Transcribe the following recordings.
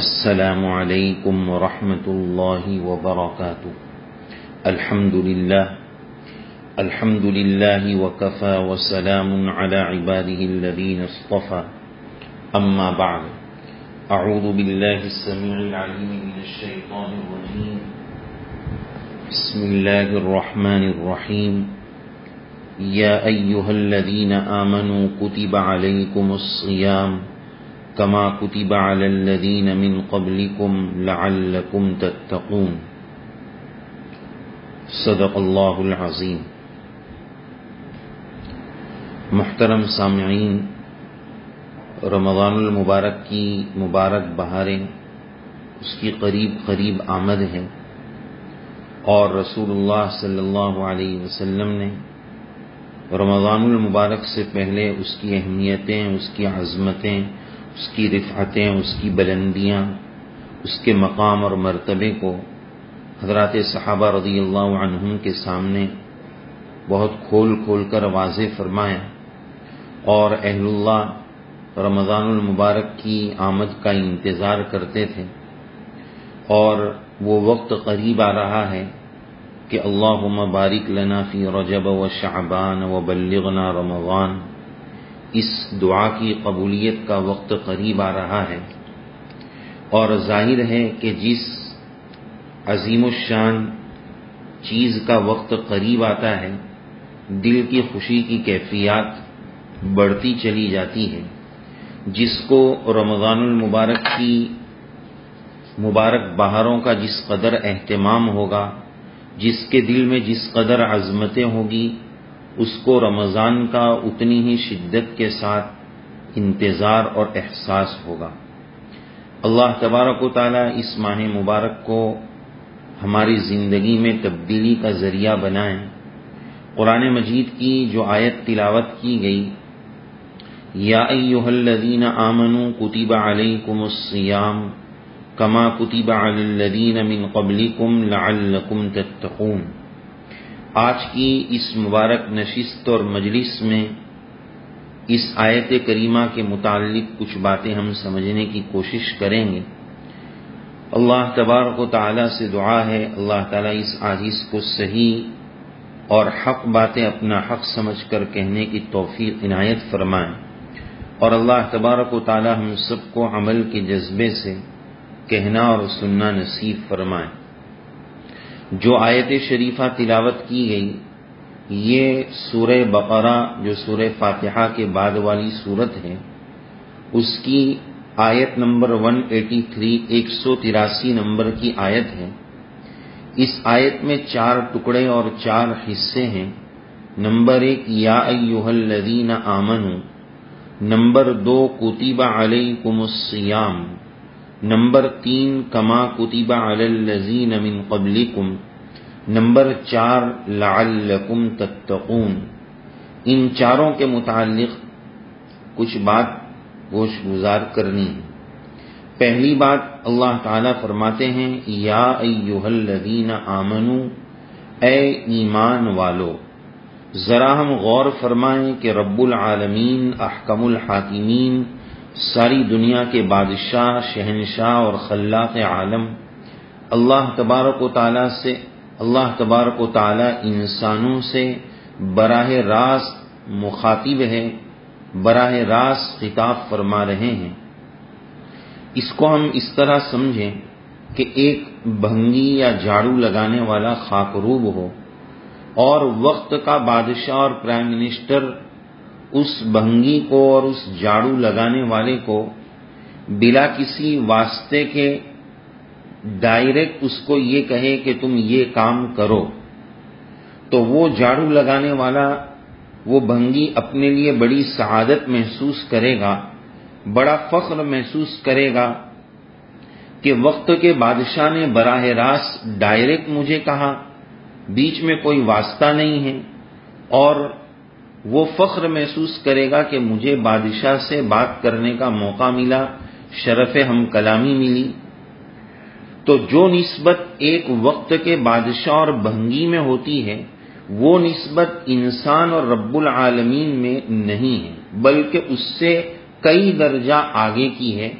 السلام عليكم ورحمة الله وبركاته. الحمد لله. الحمد لله وكفى وسلام على عباده الذين اصطفى. أما بعد أعوذ بالله السميع العليم من الشيطان الرجيم. بسم الله الرحمن الرحيم. يا أيها الذين آمنوا كتب عليكم الصيام. كما كتب على الذين من قبلكم لعلكم تتقون. صدق الله العظيم. محترم سامعین، رمضان المبارک کی مبارک بہاریں اس کی قریب قریب آمد ہے اور رسول اللہ صلی اللہ علیہ وسلم نے رمضان المبارک سے پہلے اس کی اہمیتیں، اس کی عظمتیں اس کی رفعتیں، اس کی بلندیاں، اس کے مقام اور مرتبے کو حضرات صحابہ رضی اللہ عنہم کے سامنے بہت کھول کھول کر واضح فرمایا اور اہل اللہ رمضان المبارک کی آمد کا انتظار کرتے تھے اور وہ وقت قریب آ رہا ہے کہ اللہ مبارک لنا فی رجب و شعبان و بلغنا رمضان اس دعا کی قبولیت کا وقت قریب آ رہا ہے اور ظاہر ہے کہ جس عظیم الشان چیز کا وقت قریب آتا ہے، دل کی خوشی کی کیفیات بڑھتی چلی جاتی ہے جس کو رمضان المبارک کی مبارک بہاروں کا جس قدر اہتمام ہوگا، جس کے دل میں جس قدر عظمتیں ہوگی اس کو رمضان کا اتنی ہی شدت کے ساتھ انتظار اور احساس ہوگا۔ اللہ تبارک و تعالی اس ماہ مبارک کو ہماری زندگی میں تبدیلی کا ذریعہ بنائیں۔ قرآن مجید کی جو آیت تلاوت کی گئی، یا ایوہ الذین آمنوا کتب علیکم الصیام کما کتب علی الذین من قبلکم لعلکم تتقون۔ آج کی اس مبارک نشست اور مجلس میں اس آیت کریمہ کے متعلق کچھ باتیں ہم سمجھنے کی کوشش کریں گے۔ اللہ تبارک و تعالیٰ سے دعا ہے۔ اللہ تعالیٰ اس عاجز کو صحیح اور حق باتیں اپنا حق سمجھ کر کہنے کی توفیق عنایت فرمائیں۔ اور اللہ تبارک و تعالیٰ ہم سب کو عمل کے جذبے سے کہنا اور سننا نصیب فرمائیں۔ جو آیت شریفہ تلاوت کی گئی، یہ سورہ بقرہ، جو سورہ فاتحہ کے بعد والی صورت ہے، اس کی آیت نمبر 183 ایک سو تراسی نمبر کی آیت ہے۔ اس آیت میں چار ٹکڑے اور چار حصے ہیں۔ نمبر ایک، یا الذین آمنو نمبر دو کتیبہ علیکم السیام نمبر تین، کما کتیبہ علی الذین من قبلکم، نمبر چار، لعلکم تتقون۔ ان چاروں کے متعلق کچھ بات گوش گزار کرنی۔ ہے پہلی بات اللہ تعالی فرماتے ہیں، یا ایوہ الذین آمنو، اے ایمان والو، ذرا ہم غور فرمائیں کہ رب العالمین، احکم الحاکمین ساری دنیا کے بادشاہ، شہنشاہ اور خلاق عالم۔ اللہ تبارک و تعالی سے، اللہ تبارک و تعالی انسانوں سے براہ راست مخاطب ہے، براہ راست خطاب فرما رہے ہیں۔ اس کو ہم اس طرح سمجھیں کہ ایک بھنگی یا جھاڑو لگانے والا خاکروب ہو اور وقت کا بادشاہ اور پرائم منسٹر اس بھنگی کو اور اس جھاڑو لگانے والے کو بلا کسی واسطے کے ڈائریکٹ اس کو یہ کہے کہ تم یہ کام کرو۔ تو وہ جھاڑو لگانے والا وہ بھنگی اپنے لیے بڑی سعادت محسوس کرے گا، بڑا فخر محسوس کرے گا کہ وقت کے بادشاہ نے براہ راست ڈائریکٹ مجھے کہا، بیچ میں کوئی واسطہ نہیں ہے اور وہ فخر محسوس کرے گا کہ مجھے بادشاہ سے بات کرنے کا موقع ملا، شرف ہم کلامی ملی۔ تو جو نسبت ایک وقت کے بادشاہ اور بھنگی میں ہوتی ہے، وہ نسبت انسان اور رب العالمین میں نہیں ہے، بلکہ اس سے کئی درجہ آگے کی ہے۔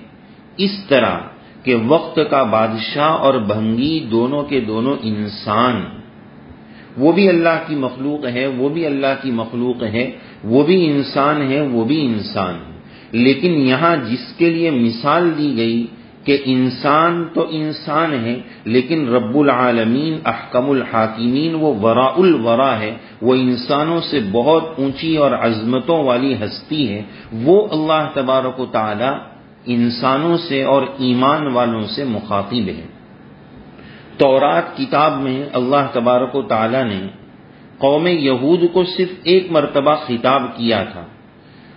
اس طرح کہ وقت کا بادشاہ اور بھنگی دونوں کے دونوں انسان وہ بھی اللہ کی مخلوق ہے، وہ بھی اللہ کی مخلوق ہے، وہ بھی انسان ہے، وہ بھی انسان ہے۔ لیکن یہاں جس کے لیے مثال دی گئی کہ انسان تو انسان ہے، لیکن رب العالمین، احکم الحاکمین، وہ ورا الورا ہے، وہ انسانوں سے بہت اونچی اور عظمتوں والی ہستی ہے، وہ اللہ تبارک و تعالی انسانوں سے اور ایمان والوں سے مخاطب ہے۔ تورات کتاب میں اللہ تبارک و تعالی نے قوم یہود کو صرف ایک مرتبہ خطاب کیا تھا۔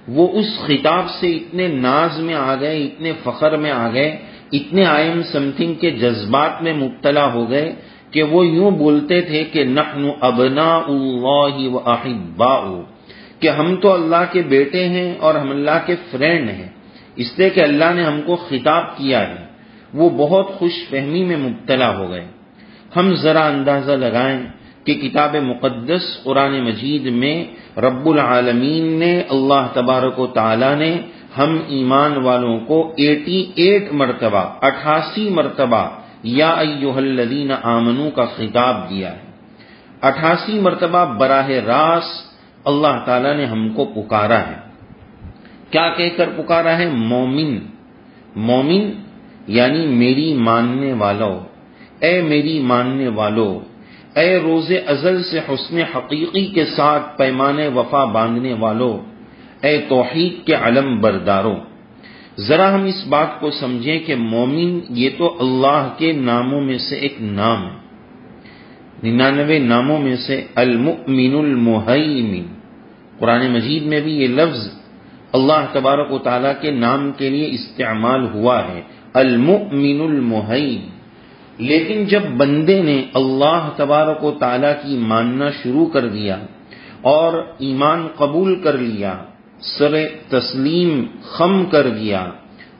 وہ اس خطاب سے اتنے ناز میں آ گئے، اتنے فخر میں آ گئے، اتنے آئم سمتھنگ کے جذبات میں مبتلا ہو گئے کہ وہ یوں بولتے تھے کہ نحن ابنا اللہ و احبا کہ ہم تو اللہ کے بیٹے ہیں اور ہم اللہ کے فرینڈ ہیں۔ اس لیے کہ اللہ نے ہم کو خطاب کیا ہے۔ وہ بہت خوش فہمی میں مبتلا ہو گئے۔ ہم ذرا اندازہ لگائیں کہ کتاب مقدس قرآن مجید میں رب العالمین نے، اللہ تبارک و تعالی نے ہم ایمان والوں کو ایٹی ایٹ مرتبہ، اٹھاسی مرتبہ یا ایوہ الذین آمنو کا خطاب دیا ہے۔ اٹھاسی مرتبہ براہ راست اللہ تعالی نے ہم کو پکارا ہے۔ کیا کہہ کر پکارا ہے؟ مومن۔ مومن یعنی میری ماننے والوں۔ اے میری ماننے والوں، اے روز ازل سے حسن حقیقی کے ساتھ پیمانے وفا باندھنے والوں، اے توحید کے علم برداروں۔ ذرا ہم اس بات کو سمجھیں کہ مومن یہ تو اللہ کے ناموں میں سے ایک نام ہے۔ ننانوے ناموں میں سے المؤمن المحیمن قرآن مجید میں بھی یہ لفظ اللہ تبارک و تعالیٰ کے نام کے لیے استعمال ہوا ہے۔ المؤمن المحیم لیکن جب بندے نے اللہ تبارک و تعالی کی ماننا شروع کر دیا اور ایمان قبول کر لیا، سر تسلیم خم کر دیا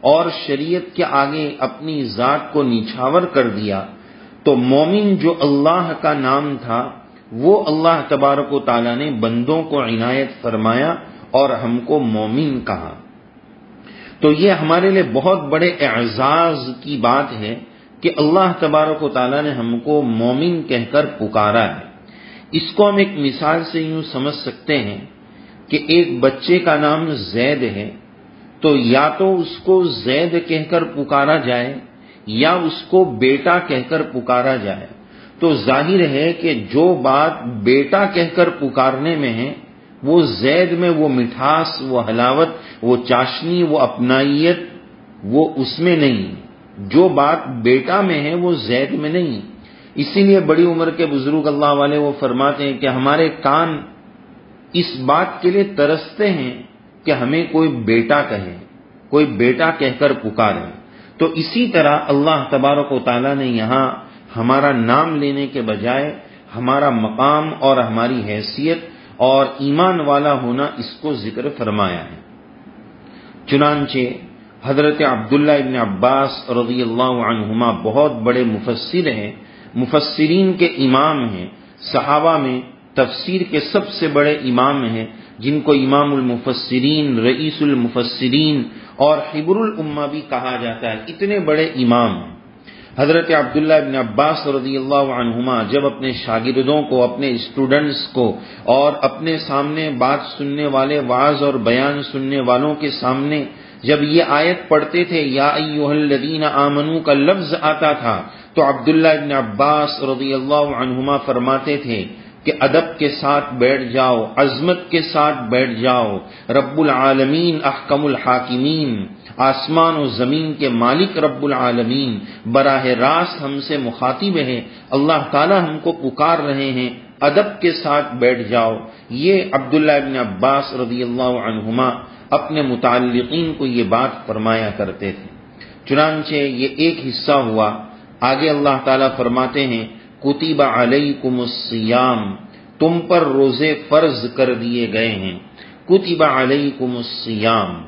اور شریعت کے آگے اپنی ذات کو نچھاور کر دیا، تو مومن جو اللہ کا نام تھا، وہ اللہ تبارک و تعالی نے بندوں کو عنایت فرمایا اور ہم کو مومن کہا۔ تو یہ ہمارے لیے بہت بڑے اعزاز کی بات ہے کہ اللہ تبارک و تعالیٰ نے ہم کو مومن کہہ کر پکارا ہے۔ اس کو ہم ایک مثال سے یوں سمجھ سکتے ہیں کہ ایک بچے کا نام زید ہے۔ تو یا تو اس کو زید کہہ کر پکارا جائے یا اس کو بیٹا کہہ کر پکارا جائے۔ تو ظاہر ہے کہ جو بات بیٹا کہہ کر پکارنے میں ہے وہ زید میں وہ مٹھاس، وہ حلاوت، وہ چاشنی، وہ اپنائیت، وہ اس میں نہیں۔ جو بات بیٹا میں ہے وہ زید میں نہیں۔ اسی لیے بڑی عمر کے بزرگ اللہ والے وہ فرماتے ہیں کہ ہمارے کان اس بات کے لیے ترستے ہیں کہ ہمیں کوئی بیٹا کہے، کوئی بیٹا کہہ کر پکارے۔ تو اسی طرح اللہ تبارک و تعالیٰ نے یہاں ہمارا نام لینے کے بجائے ہمارا مقام اور ہماری حیثیت اور ایمان والا ہونا اس کو ذکر فرمایا ہے۔ چنانچہ حضرت عبداللہ ابن عباس رضی اللہ عنہما بہت بڑے مفسر ہیں۔ مفسرین کے امام ہیں۔ صحابہ میں تفسیر کے سب سے بڑے امام ہیں، جن کو امام المفسرین، رئیس المفسرین اور حبر الامہ بھی کہا جاتا ہے۔ اتنے بڑے امام ہیں۔ حضرت عبداللہ ابن عباس رضی اللہ عنہما جب اپنے شاگردوں کو، اپنے اسٹوڈنٹس کو اور اپنے سامنے بات سننے والے واز اور بیان سننے والوں کے سامنے جب یہ آیت پڑھتے تھے، یا ایوہ الذین آمنو، کا لفظ آتا تھا، تو عبداللہ ابن عباس رضی اللہ عنہما فرماتے تھے کہ ادب کے ساتھ بیٹھ جاؤ، عظمت کے ساتھ بیٹھ جاؤ۔ رب العالمین احکم الحاکمین، آسمان و زمین کے مالک رب العالمین۔ براہ راست ہم سے مخاطب ہے اللہ تعالی ہم کو پکار رہے ہیں۔ ادب کے ساتھ بیٹھ جاؤ۔ یہ عبداللہ ابن عباس رضی اللہ عنہما اپنے متعلقین کو یہ بات فرمایا کرتے تھے۔ چنانچہ یہ ایک حصہ ہوا۔ آگے اللہ تعالیٰ فرماتے ہیں کتب علیکم السیام تم پر روزے فرض کر دیے گئے ہیں۔ کتب علیکم السیام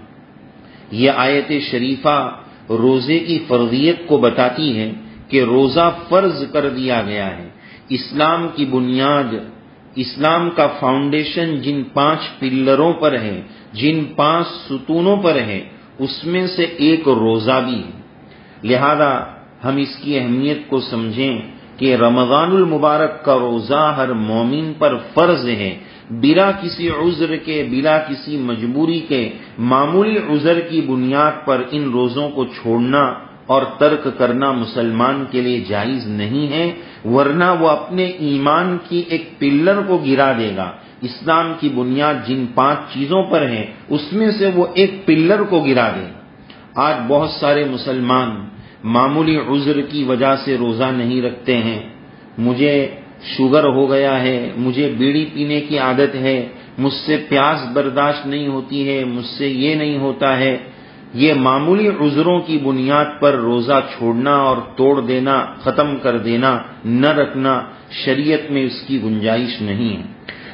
یہ آیت شریفہ روزے کی فرضیت کو بتاتی ہے کہ روزہ فرض کر دیا گیا ہے۔ اسلام کی بنیاد، اسلام کا فاؤنڈیشن جن پانچ پلروں پر ہے، جن پانچ ستونوں پر ہے، اس میں سے ایک روزہ بھی ہے۔ لہذا ہم اس کی اہمیت کو سمجھیں۔ کہ رمضان المبارک کا روزہ ہر مومن پر فرض ہے، بلا کسی عذر کے، بلا کسی مجبوری کے، معمولی عذر کی بنیاد پر ان روزوں کو چھوڑنا اور ترک کرنا مسلمان کے لیے جائز نہیں ہے، ورنہ وہ اپنے ایمان کی ایک پلر کو گرا دے گا۔ اسلام کی بنیاد جن پانچ چیزوں پر ہے، اس میں سے وہ ایک پلر کو گرا دے۔ آج بہت سارے مسلمان معمولی عذر کی وجہ سے روزہ نہیں رکھتے ہیں۔ مجھے شوگر ہو گیا ہے، مجھے بیڑی پینے کی عادت ہے، مجھ سے پیاس برداشت نہیں ہوتی ہے، مجھ سے یہ نہیں ہوتا ہے۔ یہ معمولی عذروں کی بنیاد پر روزہ چھوڑنا اور توڑ دینا، ختم کر دینا، نہ رکھنا شریعت میں اس کی گنجائش نہیں ہے۔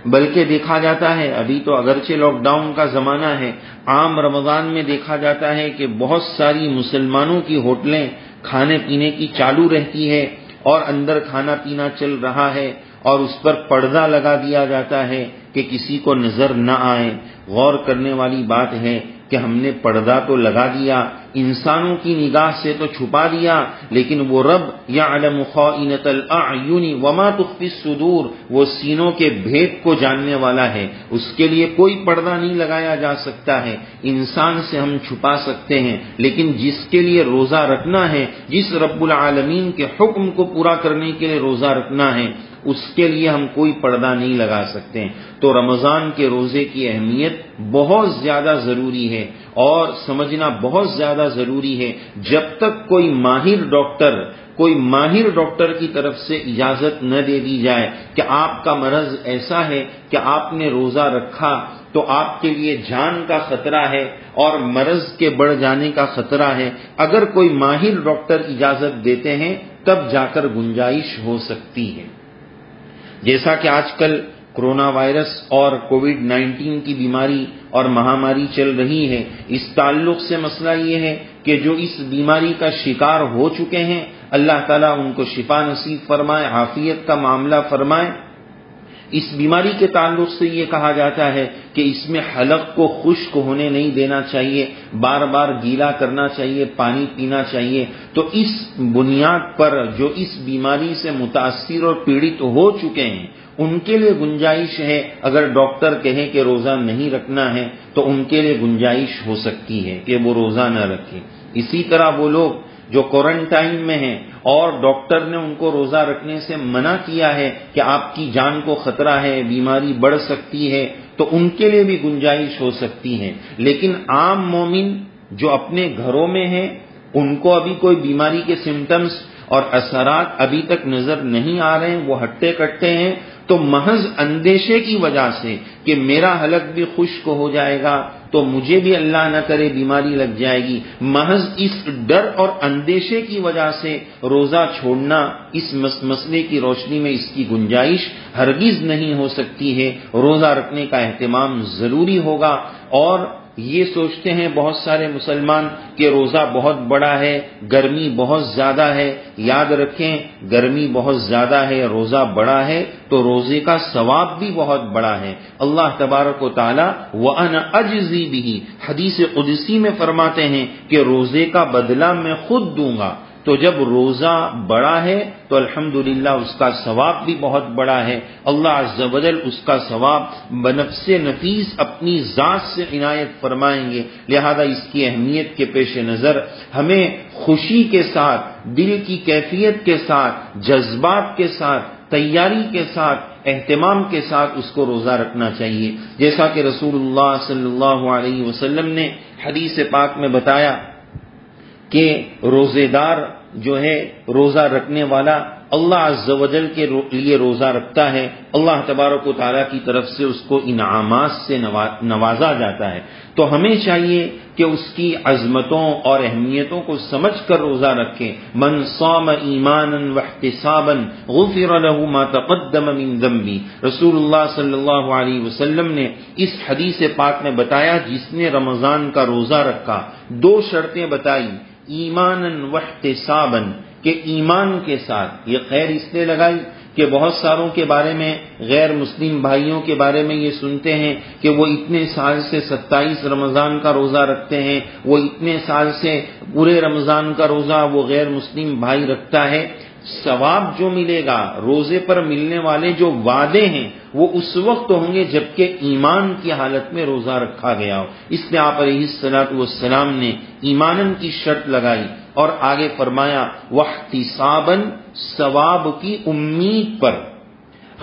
بلکہ دیکھا جاتا ہے، ابھی تو اگرچہ لاک ڈاؤن کا زمانہ ہے، عام رمضان میں دیکھا جاتا ہے کہ بہت ساری مسلمانوں کی ہوٹلیں کھانے پینے کی چالو رہتی ہے اور اندر کھانا پینا چل رہا ہے اور اس پر پردہ لگا دیا جاتا ہے کہ کسی کو نظر نہ آئے۔ غور کرنے والی بات ہے کہ ہم نے پردہ تو لگا دیا، انسانوں کی نگاہ سے تو چھپا دیا، لیکن وہ رب یا علم وما تخفی الصدور، وہ سینوں کے بھید کو جاننے والا ہے۔ اس کے لیے کوئی پردہ نہیں لگایا جا سکتا ہے۔ انسان سے ہم چھپا سکتے ہیں، لیکن جس کے لیے روزہ رکھنا ہے، جس رب العالمین کے حکم کو پورا کرنے کے لیے روزہ رکھنا ہے۔ اس کے لیے ہم کوئی پردہ نہیں لگا سکتے تو رمضان کے روزے کی اہمیت بہت زیادہ ضروری ہے اور سمجھنا بہت زیادہ ضروری ہے۔ جب تک کوئی ماہر ڈاکٹر، کوئی ماہر ڈاکٹر کی طرف سے اجازت نہ دے دی جائے کہ آپ کا مرض ایسا ہے کہ آپ نے روزہ رکھا تو آپ کے لیے جان کا خطرہ ہے اور مرض کے بڑھ جانے کا خطرہ ہے۔ اگر کوئی ماہر ڈاکٹر اجازت دیتے ہیں تب جا کر گنجائش ہو سکتی ہے۔ جیسا کہ آج کل کرونا وائرس اور کووڈ نائنٹین کی بیماری اور مہاماری چل رہی ہے، اس تعلق سے مسئلہ یہ ہے کہ جو اس بیماری کا شکار ہو چکے ہیں، اللہ تعالیٰ ان کو شفا نصیب فرمائے، عافیت کا معاملہ فرمائے۔ اس بیماری کے تعلق سے یہ کہا جاتا ہے کہ اس میں حلق کو خشک ہونے نہیں دینا چاہیے، بار بار گیلا کرنا چاہیے، پانی پینا چاہیے۔ تو اس بنیاد پر جو اس بیماری سے متاثر اور پیڑت ہو چکے ہیں، ان کے لیے گنجائش ہے۔ اگر ڈاکٹر کہیں کہ روزہ نہیں رکھنا ہے، تو ان کے لیے گنجائش ہو سکتی ہے کہ وہ روزہ نہ رکھے اسی طرح وہ لوگ جو کوارنٹائن میں ہیں اور ڈاکٹر نے ان کو روزہ رکھنے سے منع کیا ہے کہ آپ کی جان کو خطرہ ہے، بیماری بڑھ سکتی ہے، تو ان کے لیے بھی گنجائش ہو سکتی ہے۔ لیکن عام مومن جو اپنے گھروں میں ہیں، ان کو ابھی کوئی بیماری کے سمٹمز اور اثرات ابھی تک نظر نہیں آ رہے ہیں، وہ ہٹے کٹے ہیں، تو محض اندیشے کی وجہ سے کہ میرا حلق بھی خشک ہو جائے گا تو مجھے بھی اللہ نہ کرے بیماری لگ جائے گی۔ محض اس ڈر اور اندیشے کی وجہ سے روزہ چھوڑنا اس مسئلے کی روشنی میں اس کی گنجائش ہرگز نہیں ہو سکتی ہے۔ روزہ رکھنے کا اہتمام ضروری ہوگا اور یہ سوچتے ہیں بہت سارے مسلمان کہ روزہ بہت بڑا ہے، گرمی بہت زیادہ ہے۔ یاد رکھیں، گرمی بہت زیادہ ہے، روزہ بڑا ہے، تو روزے کا ثواب بھی بہت بڑا ہے۔ اللہ تبارک و تعالی وہ ان اجزی بھی حدیث قدسی میں فرماتے ہیں کہ روزے کا بدلہ میں خود دوں گا۔ تو جب روزہ بڑا ہے تو الحمد اس کا ثواب بھی بہت بڑا ہے۔ اللہ عز و جل اس کا ثواب بنفس نفیس اپنی ذات سے عنایت فرمائیں گے۔ لہذا اس کی اہمیت کے پیش نظر ہمیں خوشی کے ساتھ، دل کی کیفیت کے ساتھ، جذبات کے ساتھ، تیاری کے ساتھ، اہتمام کے ساتھ اس کو روزہ رکھنا چاہیے۔ جیسا کہ رسول اللہ صلی اللہ علیہ وسلم نے حدیث پاک میں بتایا کہ روزے دار جو ہے روزہ رکھنے والا اللہ عز و جل کے لیے روزہ رکھتا ہے۔ اللہ تبارک و تعالیٰ کی طرف سے اس کو انعامات سے نوازا جاتا ہے۔ تو ہمیں چاہیے کہ اس کی عظمتوں اور اہمیتوں کو سمجھ کر روزہ رکھے۔ من صام ایمان غفر له ما تقدم من ذنبی۔ رسول اللہ صلی اللہ علیہ وسلم نے اس حدیث پاک میں بتایا جس نے رمضان کا روزہ رکھا۔ دو شرطیں بتائی۔ ایمان وحت کہ ایمان کے ساتھ یہ خیر اس لیے لگائی کہ بہت ساروں کے بارے میں، غیر مسلم بھائیوں کے بارے میں یہ سنتے ہیں کہ وہ اتنے سال سے ستائیس رمضان کا روزہ رکھتے ہیں، وہ اتنے سال سے پورے رمضان کا روزہ وہ غیر مسلم بھائی رکھتا ہے۔ ثواب جو ملے گا، روزے پر ملنے والے جو وعدے ہیں، وہ اس وقت ہوں گے جبکہ ایمان کی حالت میں روزہ رکھا گیا ہو۔ اس میں آپ علیہ السلاط والسلام نے ایمانن کی شرط لگائی اور آگے فرمایا وحتسابن ثواب کی امید پر۔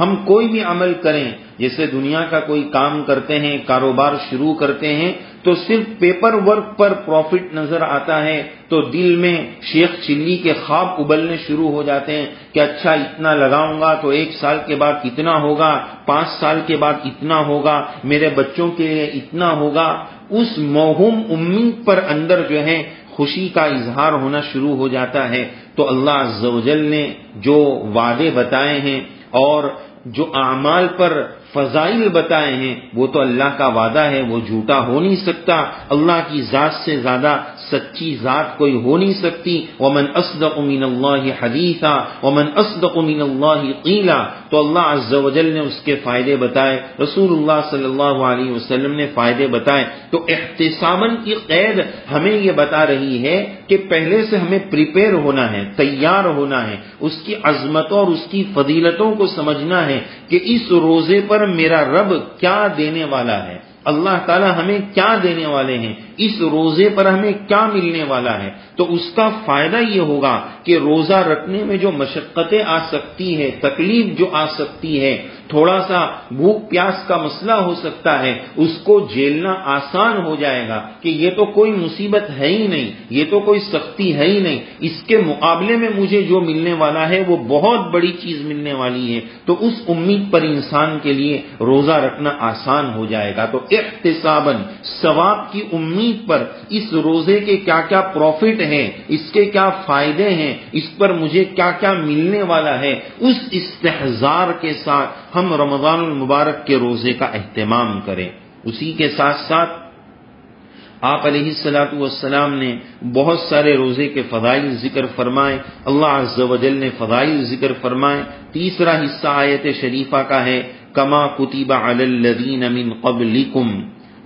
ہم کوئی بھی عمل کریں، جیسے دنیا کا کوئی کام کرتے ہیں، کاروبار شروع کرتے ہیں تو صرف پیپر ورک پر پروفٹ نظر آتا ہے تو دل میں شیخ چلی کے خواب ابلنے شروع ہو جاتے ہیں کہ اچھا اتنا لگاؤں گا تو ایک سال کے بعد کتنا ہوگا؟ پانچ سال کے بعد اتنا ہوگا؟ میرے بچوں کے لیے اتنا ہوگا؟ اس موہم امید پر اندر جو ہے خوشی کا اظہار ہونا شروع ہو جاتا ہے۔ تو اللہ عز و جل نے جو وعدے بتائے ہیں اور جو اعمال پر فضائل بتائے ہیں، وہ تو اللہ کا وعدہ ہے، وہ جھوٹا ہو نہیں سکتا۔ اللہ کی ذات سے زیادہ سچی ذات کوئی ہو نہیں سکتی۔ ومن اصدق من اللہ حدیثا ومن اصدق من اللہ قیلا تو اللہ عز و جل نے اس کے فائدے بتائے۔ رسول اللہ صلی اللہ علیہ وسلم نے فائدے بتائے۔ تو احتسامن کی قید ہمیں یہ بتا رہی ہے کہ پہلے سے ہمیں پریپیئر ہونا ہے، تیار ہونا ہے۔ اس کی عظمتوں اور اس کی فضیلتوں کو سمجھنا ہے کہ اس روزے پر میرا رب کیا دینے والا ہے۔ اللہ تعالی ہمیں کیا دینے والے ہیں؟ اس روزے پر ہمیں کیا ملنے والا ہے؟ تو اس کا فائدہ یہ ہوگا کہ روزہ رکھنے میں جو مشقتیں آ سکتی ہے تکلیف جو آ سکتی ہے تھوڑا سا بھوک پیاس کا مسئلہ ہو سکتا ہے، اس کو جیلنا آسان ہو جائے گا کہ یہ تو کوئی مصیبت ہے ہی نہیں، یہ تو کوئی سختی ہے ہی نہیں۔ اس کے مقابلے میں مجھے جو ملنے والا ہے وہ بہت بڑی چیز ملنے والی ہے۔ تو اس امید پر انسان کے لیے روزہ رکھنا آسان ہو جائے گا۔ تو احتسابن ثواب کی امید پر اس روزے کے کیا کیا پروفٹ ہیں، اس کے کیا فائدے ہیں، اس پر مجھے کیا کیا ملنے والا ہے، اس استحزار کے ساتھ ہم رمضان المبارک کے روزے کا اہتمام کریں۔ اسی کے ساتھ ساتھ آپ علیہ السلاۃ والسلام نے بہت سارے روزے کے فضائل ذکر فرمائے۔ اللہ عز و جل نے فضائل ذکر فرمائے۔ تیسرا حصہ آیت شریفہ کا ہے۔ کما کتیبہ الدین امین قبل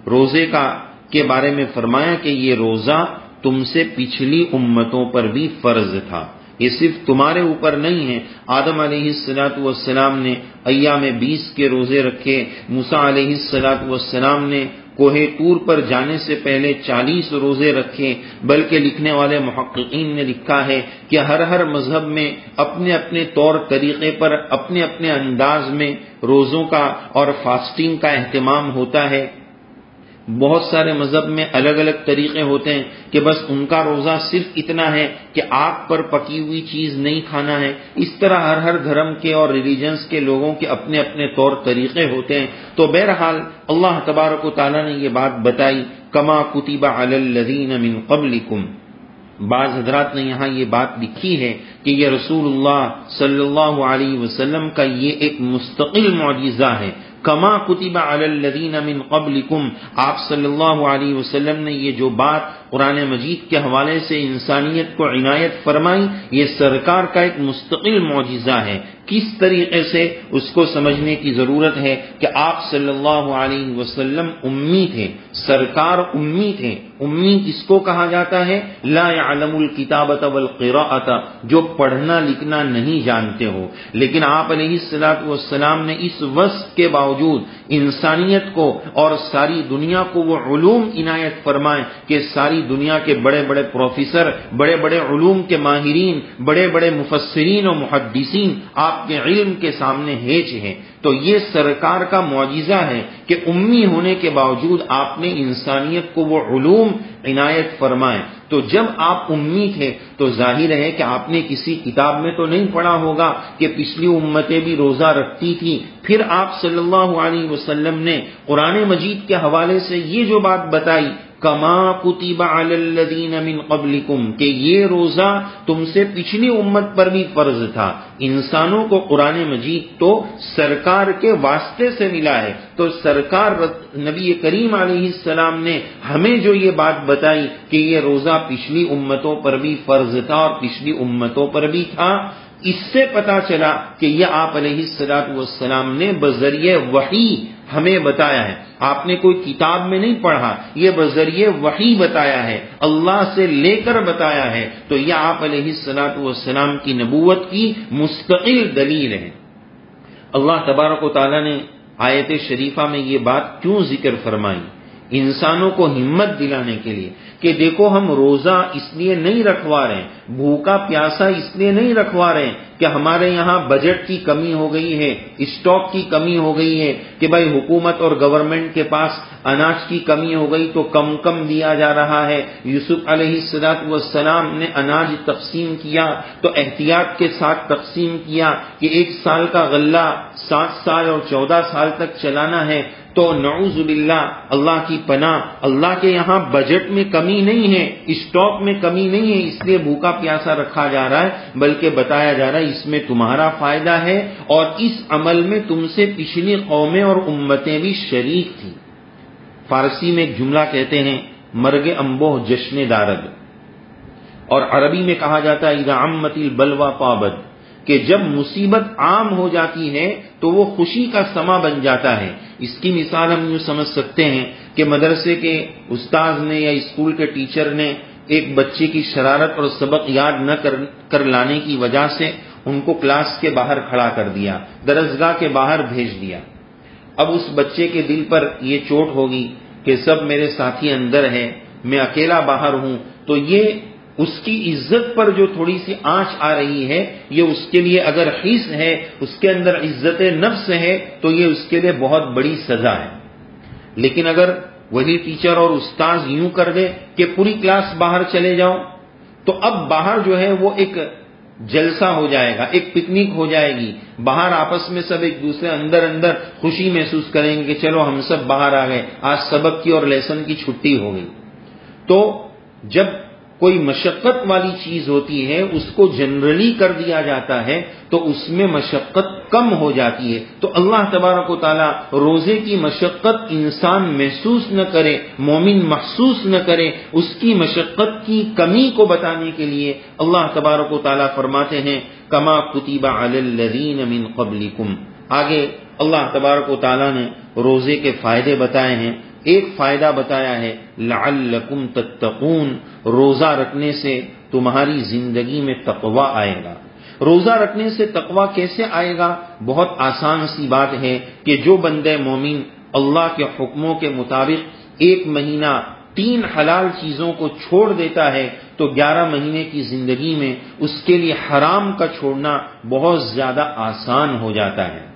روزے کا کے بارے میں فرمایا کہ یہ روزہ تم سے پچھلی امتوں پر بھی فرض تھا۔ یہ صرف تمہارے اوپر نہیں ہے۔ آدم علیہ السلاۃ والسلام نے ایام بیس کے روزے رکھے۔ مسا علیہ السلاۃ والسلام نے کوہ ٹور پر جانے سے پہلے چالیس روزے رکھے۔ بلکہ لکھنے والے محققین نے لکھا ہے کہ ہر ہر مذہب میں اپنے اپنے طور طریقے پر، اپنے اپنے انداز میں روزوں کا اور فاسٹنگ کا اہتمام ہوتا ہے۔ بہت سارے مذہب میں الگ الگ طریقے ہوتے ہیں کہ بس ان کا روزہ صرف اتنا ہے کہ آگ پر پکی ہوئی چیز نہیں کھانا ہے۔ اس طرح ہر ہر دھرم کے اور ریلیجنس کے لوگوں کے اپنے اپنے طور طریقے ہوتے ہیں۔ تو بہرحال اللہ تبارک و تعالیٰ نے یہ بات بتائی، کما کتبہ الدین من قبل بعض حضرات نے یہاں یہ بات لکھی ہے کہ یہ رسول اللہ صلی اللہ علیہ وسلم کا یہ ایک مستقل معجزہ ہے۔ کما کتبہ الدین امن قبل آپ صلی اللہ علیہ وسلم نے یہ جو بات قرآن مجید کے حوالے سے انسانیت کو عنایت فرمائی، یہ سرکار کا ایک مستقل معجزہ ہے۔ کس طریقے سے اس کو سمجھنے کی ضرورت ہے کہ آپ صلی اللہ علیہ وسلم امی تھے، سرکار امی تھے، امی کس کو کہا جاتا ہے؟ لا يعلم الکتابت والقراءت جو پڑھنا لکھنا نہیں جانتے ہو۔ لیکن آپ علیہ السلاط والسلام نے اس وصف کے باوجود انسانیت کو اور ساری دنیا کو وہ علوم عنایت فرمائے کہ ساری دنیا کے بڑے بڑے پروفیسر، بڑے بڑے علوم کے ماہرین، بڑے بڑے مفسرین و محدثین آپ آپ کے علم کے سامنے ہیچ ہیں۔ تو یہ سرکار کا معجزہ ہے کہ امی ہونے کے باوجود آپ نے انسانیت کو وہ علوم عنایت فرمائے۔ تو جب آپ امی تھے تو ظاہر ہے کہ آپ نے کسی کتاب میں تو نہیں پڑھا ہوگا کہ پچھلی امتیں بھی روزہ رکھتی تھی پھر آپ صلی اللہ علیہ وسلم نے قرآن مجید کے حوالے سے یہ جو بات بتائی کما کتیبہ الدین امین قبلکم، کہ یہ روزہ تم سے پچھلی امت پر بھی فرض تھا۔ انسانوں کو قرآن مجید تو سرکار کے واسطے سے ملا ہے۔ تو سرکار نبی کریم علیہ السلام نے ہمیں جو یہ بات بتائی کہ یہ روزہ پچھلی امتوں پر بھی فرض تھا اور پچھلی امتوں پر بھی تھا اس سے پتا چلا کہ یہ آپ علیہ السلاط والسلام نے بذریعہ وحی ہمیں بتایا ہے۔ آپ نے کوئی کتاب میں نہیں پڑھا، یہ بذریعہ وحی بتایا ہے، اللہ سے لے کر بتایا ہے۔ تو یہ آپ علیہ السلاط والسلام کی نبوت کی مستقل دلیل ہے۔ اللہ تبارک و تعالیٰ نے آیت شریفہ میں یہ بات کیوں ذکر فرمائی؟ انسانوں کو ہمت دلانے کے لیے۔ کہ دیکھو ہم روزہ اس لیے نہیں رکھوا رہے ہیں، بھوکا پیاسا اس لیے نہیں رکھوا رہے ہیں کہ ہمارے یہاں بجٹ کی کمی ہو گئی ہے اسٹاک کی کمی ہو گئی ہے کہ بھائی حکومت اور گورنمنٹ کے پاس اناج کی کمی ہو گئی تو کم کم دیا جا رہا ہے۔ یوسف علیہ السلاط والسلام نے اناج تقسیم کیا تو احتیاط کے ساتھ تقسیم کیا کہ ایک سال کا غلہ سات سال اور چودہ سال تک چلانا ہے۔ تو نعوذ باللہ، اللہ کی پناہ، اللہ کے یہاں بجٹ میں کمی نہیں ہے اسٹاک میں کمی نہیں ہے، اس لیے بھوکا پیاسا رکھا جا رہا ہے، بلکہ بتایا جا رہا ہے، اس میں تمہارا فائدہ ہے اور اس عمل میں تم سے پچھلی قومیں اور امتیں بھی شریک تھیں۔ فارسی میں ایک جملہ کہتے ہیں، مرگ امبوہ جشن دارد۔ اور عربی میں کہا جاتا ہے امت البلوا پابد کہ جب مصیبت عام ہو جاتی ہے، تو وہ خوشی کا سما بن جاتا ہے۔ اس کی مثال ہم یوں سمجھ سکتے ہیں کہ مدرسے کے استاذ نے یا اسکول کے ٹیچر نے ایک بچے کی شرارت اور سبق یاد نہ کر لانے کی وجہ سے ان کو کلاس کے باہر کھڑا کر دیا، درسگاہ کے باہر بھیج دیا۔ اب اس بچے کے دل پر یہ چوٹ ہوگی کہ سب میرے ساتھی اندر ہے میں اکیلا باہر ہوں، تو یہ اس کی عزت پر جو تھوڑی سی آنچ آ رہی ہے، یہ اس کے لیے اگر حص ہے، اس کے اندر عزت نفس ہے، تو یہ اس کے لیے بہت بڑی سزا ہے۔ لیکن اگر وہی ٹیچر اور استاذ یوں کر دے کہ پوری کلاس باہر چلے جاؤ تو اب باہر جو ہے وہ ایک جلسہ ہو جائے گا، ایک پکنک ہو جائے گی۔ باہر آپس میں سب ایک دوسرے اندر اندر خوشی محسوس کریں گے کہ چلو ہم سب باہر آ گئے، آج سبق کی اور لیسن کی چھٹی ہو گئی۔ تو جب کوئی مشقت والی چیز ہوتی ہے، اس کو جنرلی کر دیا جاتا ہے، تو اس میں مشقت کم ہو جاتی ہے۔ تو اللہ تبارک و تعالیٰ روزے کی مشقت انسان محسوس نہ کرے، مومن محسوس نہ کرے، اس کی مشقت کی کمی کو بتانے کے لیے اللہ تبارک و تعالیٰ فرماتے ہیں، کما کتیبہ الدین من قبل آگے اللہ تبارک و تعالیٰ نے روزے کے فائدے بتائے ہیں۔ ایک فائدہ بتایا ہے، لعلکم تتقون۔ روزہ رکھنے سے تمہاری زندگی میں تقوا آئے گا۔ روزہ رکھنے سے تقوا کیسے آئے گا؟ بہت آسان سی بات ہے کہ جو بندے مومن اللہ کے حکموں کے مطابق ایک مہینہ تین حلال چیزوں کو چھوڑ دیتا ہے، تو گیارہ مہینے کی زندگی میں اس کے لیے حرام کا چھوڑنا بہت زیادہ آسان ہو جاتا ہے۔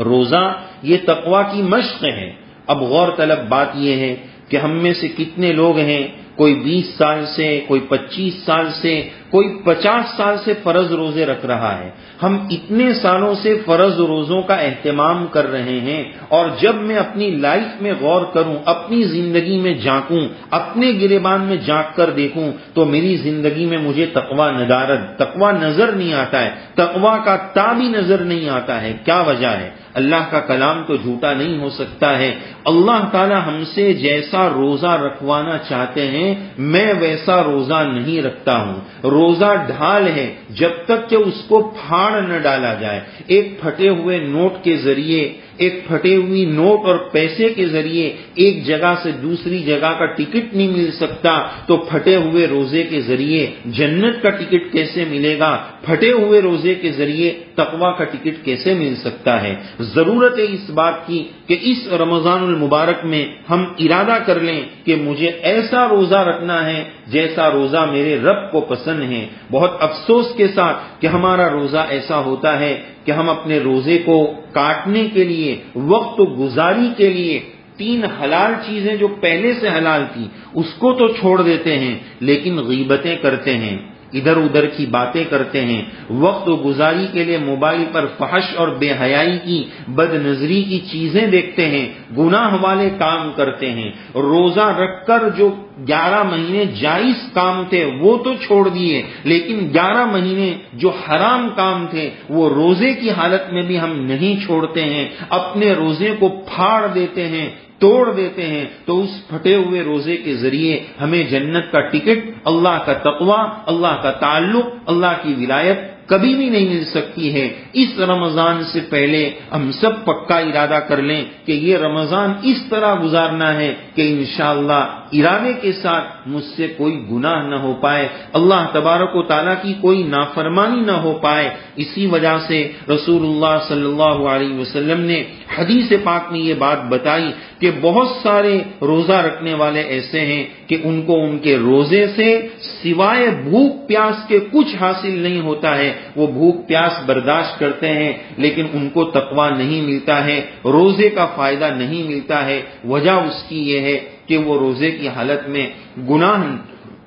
روزہ یہ تقوا کی مشق ہے۔ اب غور طلب بات یہ ہے کہ ہم میں سے کتنے لوگ ہیں کوئی بیس سال سے کوئی پچیس سال سے کوئی پچاس سال سے فرض روزے رکھ رہا ہے۔ ہم اتنے سالوں سے فرض روزوں کا اہتمام کر رہے ہیں اور جب میں اپنی لائف میں غور کروں، اپنی زندگی میں جانکوں اپنے گربان میں جانک کر دیکھوں، تو میری زندگی میں مجھے تقوا ندارت تقوا نظر نہیں آتا ہے تقوا کا تابی نظر نہیں آتا ہے۔ کیا وجہ ہے؟ اللہ کا کلام تو جھوٹا نہیں ہو سکتا ہے۔ اللہ تعالی ہم سے جیسا روزہ رکھوانا چاہتے ہیں، میں ویسا روزہ نہیں رکھتا ہوں۔ روزہ ڈھال ہے جب تک کہ اس کو پھاڑ نہ ڈالا جائے۔ ایک پھٹے ہوئے نوٹ کے ذریعے ایک پھٹے ہوئی نوٹ اور پیسے کے ذریعے ایک جگہ سے دوسری جگہ کا ٹکٹ نہیں مل سکتا، تو پھٹے ہوئے روزے کے ذریعے جنت کا ٹکٹ کیسے ملے گا؟ پھٹے ہوئے روزے کے ذریعے تقوا کا ٹکٹ کیسے مل سکتا ہے؟ ضرورت ہے اس بات کی کہ اس رمضان المبارک میں ہم ارادہ کر لیں کہ مجھے ایسا روزہ رکھنا ہے جیسا روزہ میرے رب کو پسند ہے۔ بہت افسوس کے ساتھ کہ ہمارا روزہ ایسا ہوتا ہے کہ ہم اپنے روزے کو کاٹنے کے لیے، وقت گزاری کے لیے تین حلال چیزیں جو پہلے سے حلال تھی اس کو تو چھوڑ دیتے ہیں، لیکن غیبتیں کرتے ہیں۔ ادھر ادھر کی باتیں کرتے ہیں۔ وقت و گزاری کے لیے موبائل پر فحش اور بے حیائی کی بد نظری کی چیزیں دیکھتے ہیں، گناہ والے کام کرتے ہیں۔ روزہ رکھ کر جو گیارہ مہینے جائز کام تھے وہ تو چھوڑ دیے، لیکن گیارہ مہینے جو حرام کام تھے وہ روزے کی حالت میں بھی ہم نہیں چھوڑتے ہیں۔ اپنے روزے کو پھاڑ دیتے ہیں توڑ دیتے ہیں، تو اس پھٹے ہوئے روزے کے ذریعے ہمیں جنت کا ٹکٹ، اللہ کا تقوی، اللہ کا تعلق، اللہ کی ولایت کبھی بھی نہیں مل سکتی ہے۔ اس رمضان سے پہلے ہم سب پکا ارادہ کر لیں کہ یہ رمضان اس طرح گزارنا ہے کہ انشاءاللہ ارادے کے ساتھ مجھ سے کوئی گناہ نہ ہو پائے، اللہ تبارک و تعالیٰ کی کوئی نافرمانی نہ ہو پائے۔ اسی وجہ سے رسول اللہ صلی اللہ علیہ وسلم نے حدیث پاک میں یہ بات بتائی کہ بہت سارے روزہ رکھنے والے ایسے ہیں کہ ان کو ان کے روزے سے سوائے بھوک پیاس کے کچھ حاصل نہیں ہوتا ہے۔ وہ بھوک پیاس برداشت کرتے ہیں، لیکن ان کو تقوا نہیں ملتا ہے، روزے کا فائدہ نہیں ملتا ہے۔ وجہ اس کی یہ ہے کہ وہ روزے کی حالت میں گناہ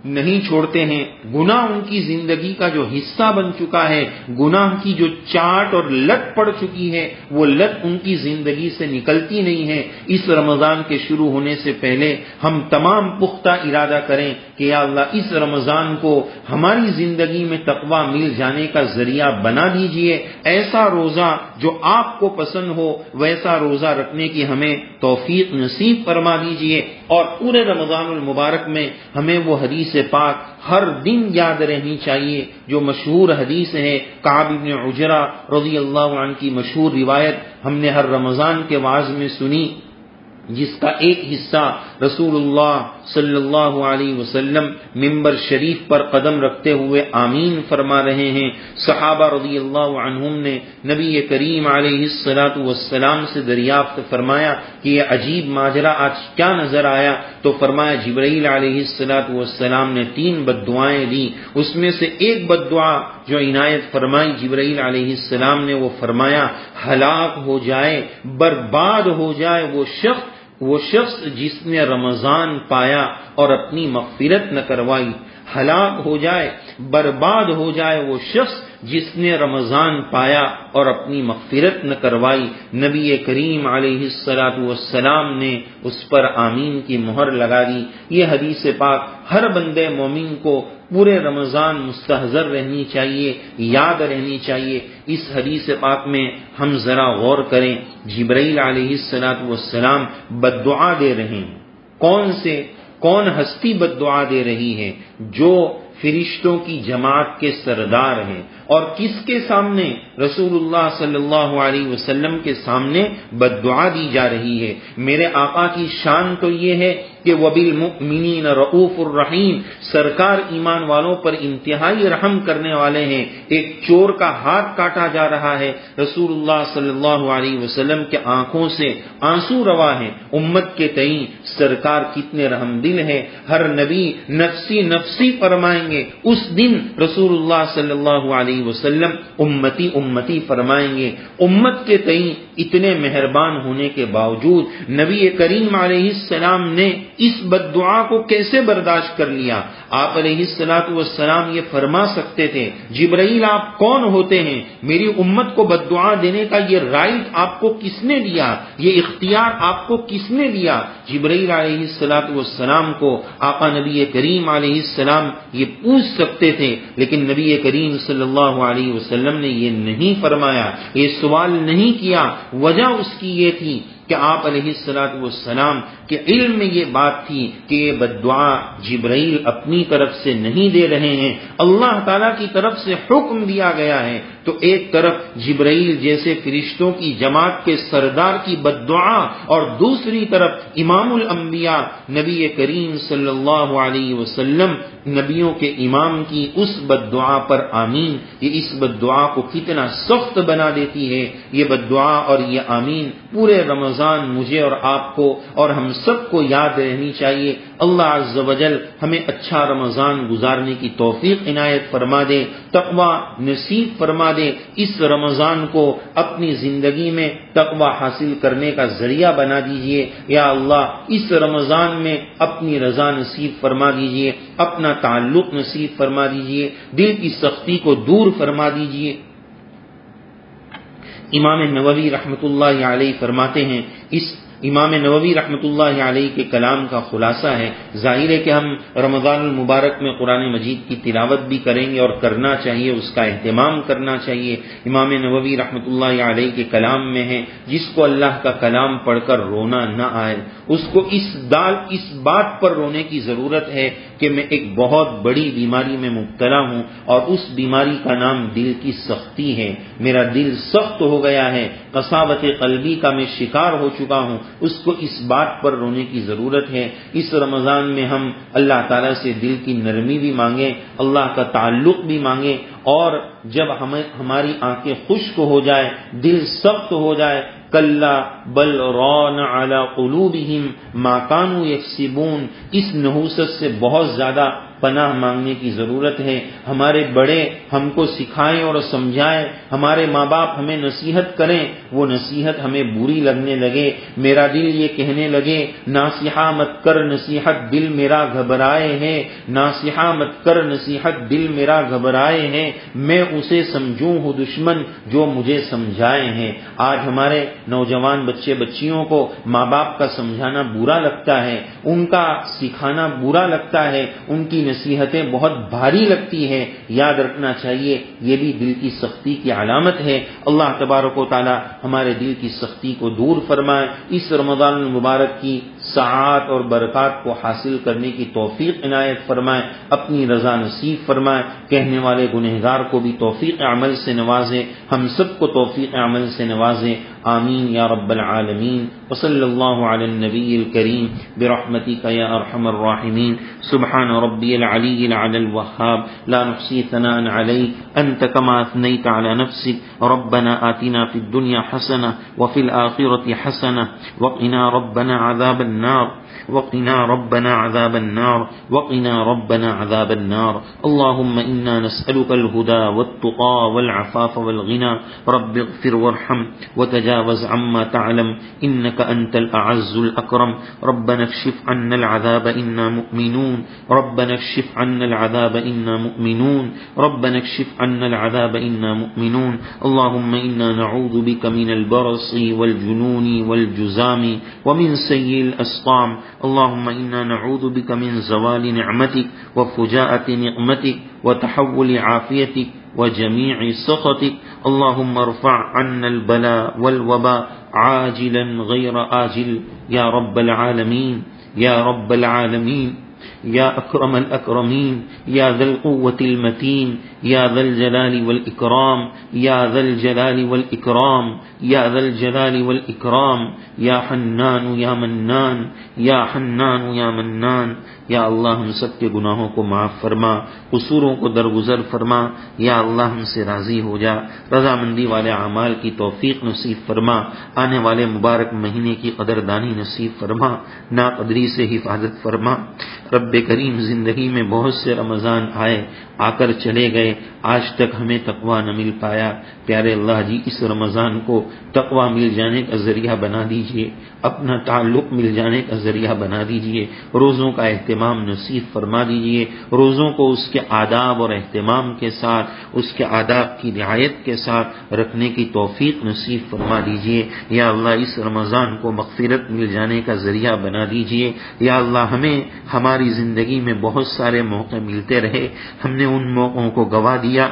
نہیں چھوڑتے ہیں۔ گناہ ان کی زندگی کا جو حصہ بن چکا ہے، گناہ کی جو چاٹ اور لت پڑ چکی ہے، وہ لت ان کی زندگی سے نکلتی نہیں ہے۔ اس رمضان کے شروع ہونے سے پہلے ہم تمام پختہ ارادہ کریں کہ یا اللہ، اس رمضان کو ہماری زندگی میں تقوا مل جانے کا ذریعہ بنا دیجیے۔ ایسا روزہ جو آپ کو پسند ہو، ویسا روزہ رکھنے کی ہمیں توفیق نصیب فرما دیجیے۔ اور پورے رمضان المبارک میں ہمیں وہ حدیث حدیث پاک ہر دن یاد رہنی چاہیے، جو مشہور حدیث ہے، کعب ابن عجرہ رضی اللہ عنہ کی مشہور روایت ہم نے ہر رمضان کے واز میں سنی۔ جس کا ایک حصہ رسول اللہ صلی اللہ علیہ وسلم ممبر شریف پر قدم رکھتے ہوئے آمین فرما رہے ہیں۔ صحابہ رضی اللہ عنہم نے نبی کریم علیہ السلاۃ والسلام سے دریافت فرمایا کہ یہ عجیب ماجرا آج کیا نظر آیا؟ تو فرمایا جبرائیل علیہ السلاۃ والسلام نے تین بد دعائیں دی اس میں سے ایک بد دعا جو عنایت فرمائی جبرائیل علیہ السلام نے وہ فرمایا، ہلاک ہو جائے، برباد ہو جائے وہ شخص وہ شخص جس نے رمضان پایا اور اپنی مغفرت نہ کروائی، ہلاک ہو جائے، برباد ہو جائے، وہ شخص جس نے رمضان پایا اور اپنی مغفرت نہ کروائی، نبی کریم علیہ السلاۃ والسلام نے اس پر آمین کی مہر لگا دی۔ یہ حدیث پاک ہر بندے مومن کو پورے رمضان مستحضر رہنی چاہیے، یاد رہنی چاہیے۔ اس حدیث پاک میں ہم ذرا غور کریں، جبرائیل علیہ السلاۃ والسلام بد دعا دے رہے ہیں۔ کون سے، کون ہستی بد دعا دے رہی ہے؟ جو فرشتوں کی جماعت کے سردار ہیں۔ اور کس کے سامنے؟ رسول اللہ صلی اللہ علیہ وسلم کے سامنے بد دعا دی جا رہی ہے۔ میرے آقا کی شان تو یہ ہے کہ وبیل مؤمنین رعوف الرحیم، سرکار ایمان والوں پر انتہائی رحم کرنے والے ہیں۔ ایک چور کا ہاتھ کاٹا جا رہا ہے۔ رسول اللہ صلی اللہ علیہ وسلم کے آنکھوں سے آنسو روا ہے امت کے تئیں سرکار کتنے رحم دل ہے ہر نبی نفسی نفسی فرمائیں گے۔ اس دن رسول اللہ صلی اللہ علیہ وسلم امتی امتی فرمائیں گے۔ امت کے تئیں اتنے مہربان ہونے کے باوجود نبی کریم علیہ السلام نے اس بد دعا کو کیسے برداشت کر لیا؟ آپ علیہ السلاط والسلام یہ فرما سکتے تھے، جبرائیل آپ کون ہوتے ہیں؟ میری امت کو بد دعا دینے کا یہ رائٹ آپ کو کس نے دیا؟ یہ اختیار آپ کو کس نے دیا؟ جبرائیل علیہ السلاط والسلام کو آقا نبی کریم علیہ السلام یہ پوچھ سکتے تھے، لیکن نبی کریم صلی اللہ علیہ وسلم نے یہ نہیں فرمایا، یہ سوال نہیں کیا، وجہ اس کی یہ تھی کہ آپ علیہ السلاط والسلام کے علم میں یہ بات تھی کہ یہ بد دعا جبرائیل اپنی طرف سے نہیں دے رہے ہیں، اللہ تعالی کی طرف سے حکم دیا گیا ہے۔ تو ایک طرف جبرائیل جیسے فرشتوں کی جماعت کے سردار کی بد دعا اور دوسری طرف امام الانبیاء نبی کریم صلی اللہ علیہ وسلم نبیوں کے امام کی اس بد دعا پر آمین۔ یہ اس بد دعا کو کتنا سخت بنا دیتی ہے۔ یہ بد دعا اور یہ آمین پورے رمضان رمضان مجھے اور آپ کو اور ہم سب کو یاد رہنی چاہیے۔ اللہ عز و جل ہمیں اچھا رمضان گزارنے کی توفیق عنایت فرما دے تقوا نصیب فرما دے۔ اس رمضان کو اپنی زندگی میں تقوا حاصل کرنے کا ذریعہ بنا دیجیے۔ یا اللہ، اس رمضان میں اپنی رضا نصیب فرما دیجیے، اپنا تعلق نصیب فرما دیجیے۔ دل کی سختی کو دور فرما دیجیے۔ امام نووی رحمۃ اللہ علیہ فرماتے ہیں، اس امام نووی رحمۃ اللہ علیہ کے کلام کا خلاصہ ہے۔ ظاہر ہے کہ ہم رمضان المبارک میں قرآن مجید کی تلاوت بھی کریں گے اور کرنا چاہیے، اس کا اہتمام کرنا چاہیے۔ امام نووی رحمۃ اللہ علیہ کے کلام میں ہے، جس کو اللہ کا کلام پڑھ کر رونا نہ آئے۔ اس کو اس دال، اس بات پر رونے کی ضرورت ہے۔ کہ میں ایک بہت بڑی بیماری میں مبتلا ہوں اور اس بیماری کا نام دل کی سختی ہے۔ میرا دل سخت ہو گیا ہے۔ قصابت قلبی کا میں شکار ہو چکا ہوں۔ اس کو اس بات پر رونے کی ضرورت ہے۔ اس رمضان میں ہم اللہ تعالیٰ سے دل کی نرمی بھی مانگیں، اللہ کا تعلق بھی مانگیں اور جب ہمیں ہماری آنکھیں خشک ہو جائے، دل سخت ہو جائے کل بل رون اعلی قلوبہم ماکانو یکسبون اس نحوست سے بہت زیادہ پناہ مانگنے کی ضرورت ہے۔ ہمارے بڑے ہم کو سکھائیں اور سمجھائیں۔ ہمارے ماں باپ ہمیں نصیحت کریں۔ وہ نصیحت ہمیں بری لگنے لگے۔ میرا دل یہ کہنے لگے ناسیحا مت کر نصیحت، دل میرا گھبرائے ہے۔ ناسیحا مت کر نصیحت، دل میرا گھبرائے ہے۔ میں اسے سمجھوں ہوں دشمن جو مجھے سمجھائے ہیں۔ آج ہمارے نوجوان بچے بچیوں کو ماں باپ کا سمجھانا برا لگتا ہے۔ ان کا سکھانا برا لگتا ہے۔ ان کی نصیحتیں بہت بھاری لگتی ہیں، یاد رکھنا چاہیے، یہ بھی دل کی سختی کی علامت ہے۔ اللہ تبارک و تعالی ہمارے دل کی سختی کو دور فرمائے، اس رمضان المبارک کی سعات اور برکات کو حاصل کرنے کی توفیق عنایت فرمائے، اپنی رضا نصیب فرمائے۔ کہنے والے گنہگار کو بھی توفیق عمل سے نوازے، ہم سب کو توفیق عمل سے نوازے۔ آمين يا رب العالمين. وصلى الله على النبي الكريم برحمتك يا أرحم الراحمين. سبحان ربي العلي العلى الوهاب. لا نحصي ثناء عليك. أنت كما أثنيت على نفسك. ربنا آتنا في الدنيا حسنة وفي الآخرة حسنة. وقنا ربنا عذاب النار. وقنا ربنا عذاب النار وقنا ربنا عذاب النار. اللهم إنا نسألك الهدى والتقى والعفاف والغنى. رب اغفر وارحم وتجاوز عما تعلم. إنك أنت الأعز الأكرم. ربنا اكشف عنا العذاب إنا مؤمنون. ربنا اكشف عنا العذاب إنا مؤمنون. ربنا اكشف عنا العذاب إنا مؤمنون. اللهم إنا نعوذ بك من البرص والجنون والجزام ومن سيء الأسقام. اللهم إنا نعوذ بك من زوال نعمتك وفجاءة نعمتك وتحول عافيتك وجميع سخطك. اللهم ارفع عنا البلاء والوباء عاجلا غير آجل. يا رب العالمين يا رب العالمين يا أكرم الأكرمين يا ذا القوة المتين يا ذا الجلال والإكرام يا ذا الجلال والإكرام يا ذا الجلال والإكرام يا حنان يا منان يا حنان يا منان، یا اللہ ہم سب کے گناہوں کو معاف فرما، قصوروں کو درگزر فرما، یا اللہ ہم سے راضی ہو جا، رضامندی والے اعمال کی توفیق نصیب فرما، آنے والے مبارک مہینے کی قدردانی نصیب فرما نا قدری سے حفاظت فرما، رب کریم زندگی میں بہت سے رمضان آئے آ کر چلے گئے۔ آج تک ہمیں تقوا نہ مل پایا۔ پیارے اللہ جی اس رمضان کو تقوا مل جانے کا ذریعہ بنا دیجیے۔ اپنا تعلق مل جانے کا ذریعہ بنا دیجیے۔ روزوں کا اہتمام نصیب فرما دیجیے۔ روزوں کو اس کے آداب اور اہتمام کے ساتھ، اس کے آداب کی رعایت کے ساتھ رکھنے کی توفیق نصیب فرما دیجیے۔ یا اللہ، اس رمضان کو مغفرت مل جانے کا ذریعہ بنا دیجیے۔ یا اللہ، ہمیں، ہماری زندگی میں بہت سارے موقع ملتے رہے۔ ہم نے ان موقعوں کو گوا دیا۔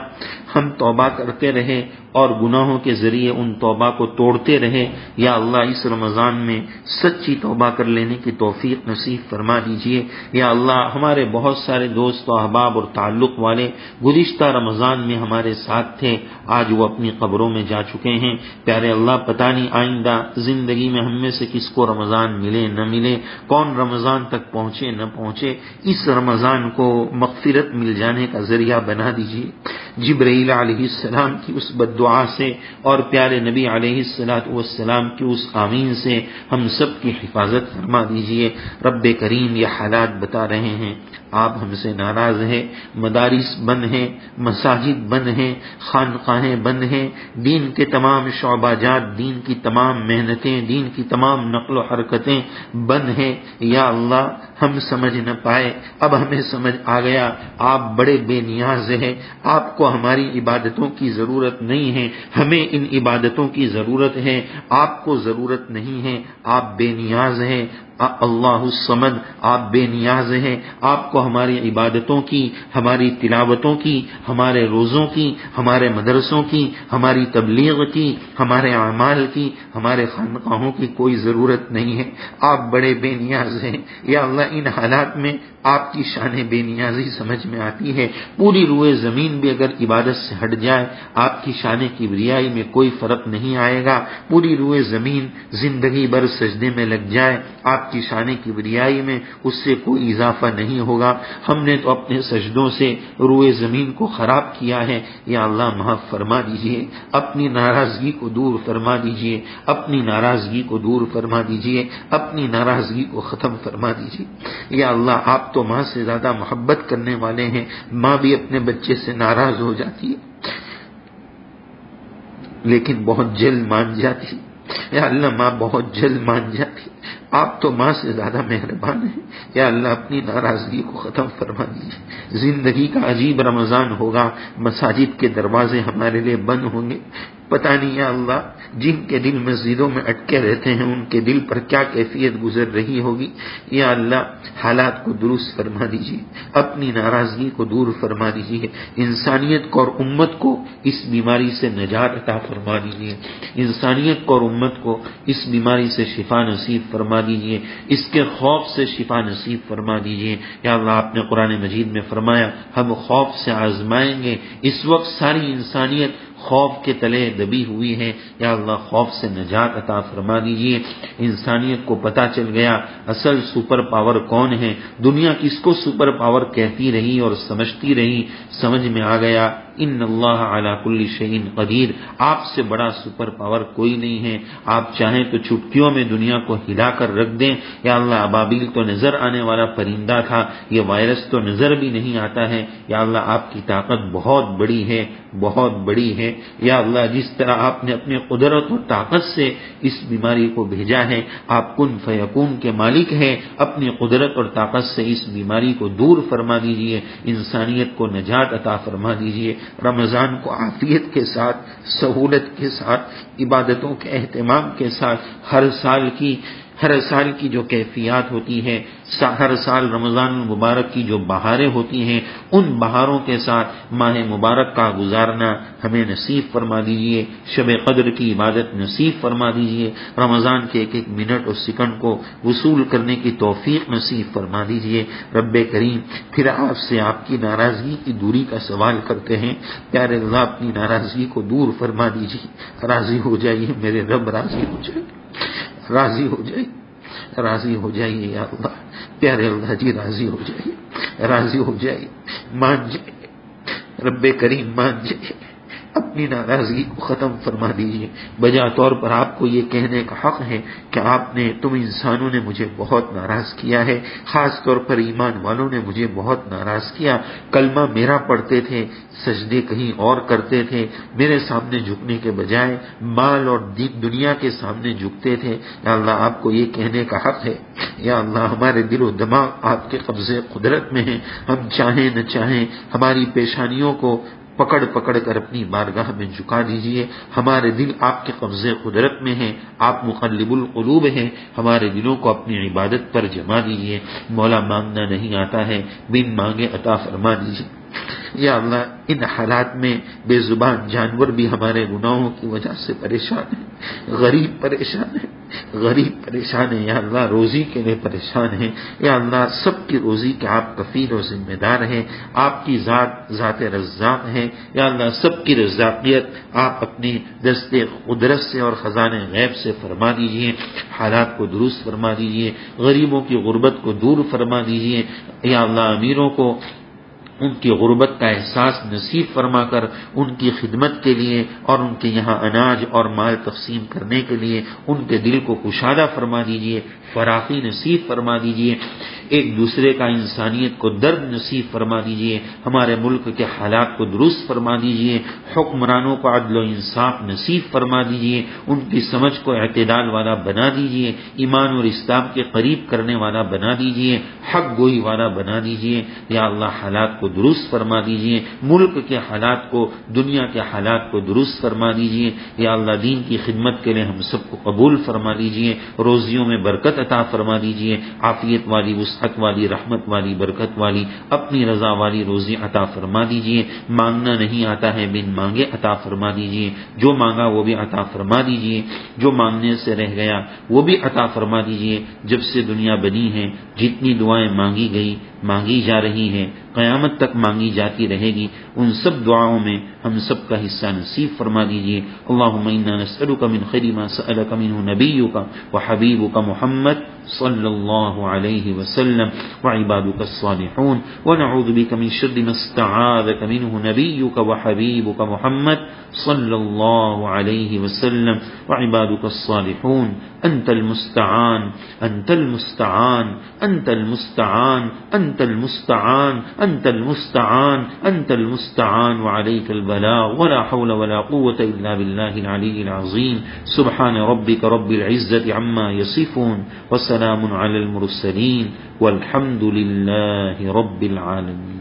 ہم توبہ کرتے رہے اور گناہوں کے ذریعے ان توبہ کو توڑتے رہے یا اللہ، اس رمضان میں سچی توبہ کر لینے کی توفیق نصیب فرما دیجیے۔ یا اللہ، ہمارے بہت سارے دوست و احباب اور تعلق والے گزشتہ رمضان میں ہمارے ساتھ تھے۔ آج وہ اپنی قبروں میں جا چکے ہیں۔ پیارے اللہ، پتہ نہیں آئندہ زندگی میں ہم میں سے کس کو رمضان ملے نہ ملے، کون رمضان تک پہنچے نہ پہنچے، اس رمضان کو مغفرت مل جانے کا ذریعہ بنا دیجیے جبرئی خلیل علیہ السلام کی اس بد دعا سے اور پیارے نبی علیہ السلاۃ والسلام کی اس آمین سے ہم سب کی حفاظت فرما دیجیے۔ رب کریم یہ حالات بتا رہے ہیں۔ آپ ہم سے ناراض ہیں، مدارس بند ہیں، مساجد بند ہیں، خانقاہیں بند ہیں، دین کے تمام شعبہ جات، دین کی تمام محنتیں، دین کی تمام نقل و حرکتیں بند ہیں۔ یا اللہ، ہم سمجھ نہ پائے۔ اب ہمیں سمجھ آ گیا۔ آپ بڑے بے نیاز ہیں۔ آپ کو ہماری عبادتوں کی ضرورت نہیں ہے۔ ہمیں ان عبادتوں کی ضرورت ہے۔ آپ کو ضرورت نہیں ہے۔ آپ بے نیاز ہیں۔ اللہ السمد آپ بے نیاز ہیں، آپ کو ہماری عبادتوں کی، ہماری تلاوتوں کی، ہمارے روزوں کی، ہمارے مدرسوں کی، ہماری تبلیغ کی، ہمارے اعمال کی، ہمارے خانقاہوں کی کوئی ضرورت نہیں ہے۔ آپ بڑے بے نیاز ہیں۔ یا اللہ، ان حالات میں آپ کی شان بے نیازی سمجھ میں آتی ہے۔ پوری روئے زمین بھی اگر عبادت سے ہٹ جائے، آپ کی شان کی بریائی میں کوئی فرق نہیں آئے گا۔ پوری روئے زمین زندگی بھر سجدے میں لگ جائے۔ آپ کی شان کی بریائی میں اس سے کوئی اضافہ نہیں ہوگا۔ ہم نے تو اپنے سجدوں سے روئے زمین کو خراب کیا ہے۔ یا اللہ محف فرما دیجیے۔ اپنی ناراضگی کو دور فرما دیجیے۔ اپنی ناراضگی کو دور فرما دیجیے۔ اپنی ناراضگی کو ختم فرما دیجیے۔ یا اللہ، آپ تو ماں سے زیادہ محبت کرنے والے ہیں۔ ماں بھی اپنے بچے سے ناراض ہو جاتی ہے۔ لیکن بہت جلد مان جاتی۔ یا اللہ، ماں بہت جلد مان جاتی۔ آپ تو ماں سے زیادہ مہربان ہیں۔ یا اللہ، اپنی ناراضگی کو ختم فرما دیجیے زندگی کا عجیب رمضان ہوگا۔ مساجد کے دروازے ہمارے لیے بند ہوں گے۔ پتہ نہیں یا اللہ، جن کے دل مسجدوں میں اٹکے رہتے ہیں، ان کے دل پر کیا کیفیت گزر رہی ہوگی؟ یا اللہ، حالات کو درست فرما دیجیے اپنی ناراضگی کو دور فرما دیجیے انسانیت کو اور امت کو اس بیماری سے نجات عطا فرما دیجیے انسانیت کو اور امت کو اس بیماری سے شفا نصیب فرما دیجیے اس کے خوف سے شفا نصیب فرما دیجیے یا اللہ، آپ نے قرآن مجید میں فرمایا، ہم خوف سے آزمائیں گے، اس وقت ساری انسانیت خوف کے تلے دبی ہوئی ہے یا اللہ، خوف سے نجات عطا فرما دیجیے انسانیت کو پتا چل گیا، اصل سپر پاور کون ہے۔ دنیا کس کو سپر پاور کہتی رہی اور سمجھتی رہی، سمجھ میں آ گیا۔ ان اللہ اعلیٰ کل شہین قدیر۔ آپ سے بڑا سپر پاور کوئی نہیں ہے۔ آپ چاہیں تو چھٹکیوں میں دنیا کو ہلا کر رکھ دیں۔ یا اللہ، ابابیل تو نظر آنے والا پرندہ تھا۔ یہ وائرس تو نظر بھی نہیں آتا ہے۔ یا اللہ، آپ کی طاقت بہت بڑی ہے۔ بہت بڑی ہے۔ یا اللہ، جس طرح آپ نے اپنے قدرت و طاقت سے اس بیماری کو بھیجا ہے، آپ کن فیقون کے مالک ہیں؟ اپنی قدرت اور طاقت سے اس بیماری کو دور فرما دیجیے۔ انسانیت کو نجات عطا فرما دیجیے۔ رمضان کو عافیت کے ساتھ، سہولت کے ساتھ، عبادتوں کے اہتمام کے ساتھ، ہر سال کی ہر سال کی جو کیفیات ہوتی ہے ہر سال رمضان المبارک کی جو بہاریں ہوتی ہیں، ان بہاروں کے ساتھ ماہ مبارک کا گزارنا ہمیں نصیب فرما دیجیے شب قدر کی عبادت نصیب فرما دیجیے رمضان کے ایک ایک منٹ اور سیکنڈ کو وصول کرنے کی توفیق نصیب فرما دیجیے رب کریم، پھر آپ سے آپ کی ناراضگی کی دوری کا سوال کرتے ہیں، پیارے اللہ اپنی ناراضگی کو دور فرما دیجیے راضی ہو جائیے، میرے رب، راضی ہو جائے راضی ہو جائے راضی ہو جائیے یا اللہ۔ پیارے اللہ جی راضی ہو جائیے۔ راضی ہو جائیے۔ مان جائے رب کریم، مان جائے اپنی ناراضگی کو ختم فرما دیجیے بجا طور پر آپ کو یہ کہنے کا حق ہے کہ آپ نے، تم انسانوں نے مجھے بہت ناراض کیا ہے۔ خاص طور پر ایمان والوں نے مجھے بہت ناراض کیا۔ کلمہ میرا پڑھتے تھے، سجدے کہیں اور کرتے تھے۔ میرے سامنے جھکنے کے بجائے مال اور دنیا کے سامنے جھکتے تھے۔ یا اللہ، آپ کو یہ کہنے کا حق ہے۔ یا اللہ، ہمارے دل و دماغ آپ کے قبضے قدرت میں ہیں۔ ہم چاہیں نہ چاہیں ہماری پیشانیوں کو پکڑ پکڑ کر اپنی بارگاہ میں جھکا دیجیے۔ ہمارے دل آپ کے قبضے قدرت میں ہیں، آپ مقلب القلوب ہیں۔ ہمارے دلوں کو اپنی عبادت پر جما دیجیے۔ مولا مانگنا نہیں آتا ہے، بن مانگے عطا فرما دیجیے۔ یا اللہ، ان حالات میں بے زبان جانور بھی ہمارے گناہوں کی وجہ سے پریشان ہیں۔ غریب پریشان ہیں۔ غریب پریشان ہیں۔ یا اللہ، روزی کے لیے پریشان ہیں۔ یا اللہ، سب کی روزی کے آپ کفیر و ذمہ دار ہیں۔ آپ کی ذات ذات رزاق ہیں۔ یا اللہ، سب کی رزاقیت آپ اپنی دست قدرت سے اور خزان غیب سے فرما دیجیے۔ حالات کو درست فرما دیجیے۔ غریبوں کی غربت کو دور فرما دیجیے۔ یا اللہ، امیروں کو ان کی غربت کا احساس نصیب فرما کر ان کی خدمت کے لیے اور ان کے یہاں اناج اور مال تقسیم کرنے کے لیے ان کے دل کو کشادہ فرما دیجیے فراخی نصیب فرما دیجیے ایک دوسرے کا انسانیت کو درد نصیب فرما دیجیے ہمارے ملک کے حالات کو درست فرما دیجیے حکمرانوں کو عدل و انصاف نصیب فرما دیجیے ان کی سمجھ کو اعتدال والا بنا دیجیے ایمان اور اسلام کے قریب کرنے والا بنا دیجیے حق گوئی والا بنا دیجیے یا اللہ حالات کو درست فرما دیجیے ملک کے حالات کو، دنیا کے حالات کو درست فرما دیجیے یا اللہ دین کی خدمت کے لیے ہم سب کو قبول فرما دیجیے روزیوں میں برکت عطا فرما دیجیے عافیت والی، وسعت والی، رحمت والی، برکت والی، اپنی رضا والی روزی عطا فرما دیجیے مانگنا نہیں آتا ہے بن مانگے عطا فرما دیجیے جو مانگا وہ بھی عطا فرما دیجیے جو مانگنے سے رہ گیا وہ بھی عطا فرما دیجیے جب سے دنیا بنی ہے، جتنی دعائیں مانگی گئی، مانگی جا رہی ہیں قیامت تک مانگی جاتی رہے گی۔ ان سب دعاؤں میں ہم سب کا حصہ نصیب فرما دیجیے اللہ نسألك من خير ما سألك منه نبيك وحبيبك محمد صلى الله عليه وسلم وعبادك الصالحون ونعوذ بك من شر ما استعاذك منه نبيك وحبيبك محمد صلى الله عليه وسلم وعبادك الصالحون۔ أنت المستعان أنت المستعان أنت المستعان أنت المستعان أنت المستعان أنت المستعان وعليك البلاغ ولا حول ولا قوة إلا بالله العلي العظيم. سبحان ربك رب العزة عما يصفون وسلام على المرسلين والحمد لله رب العالمين.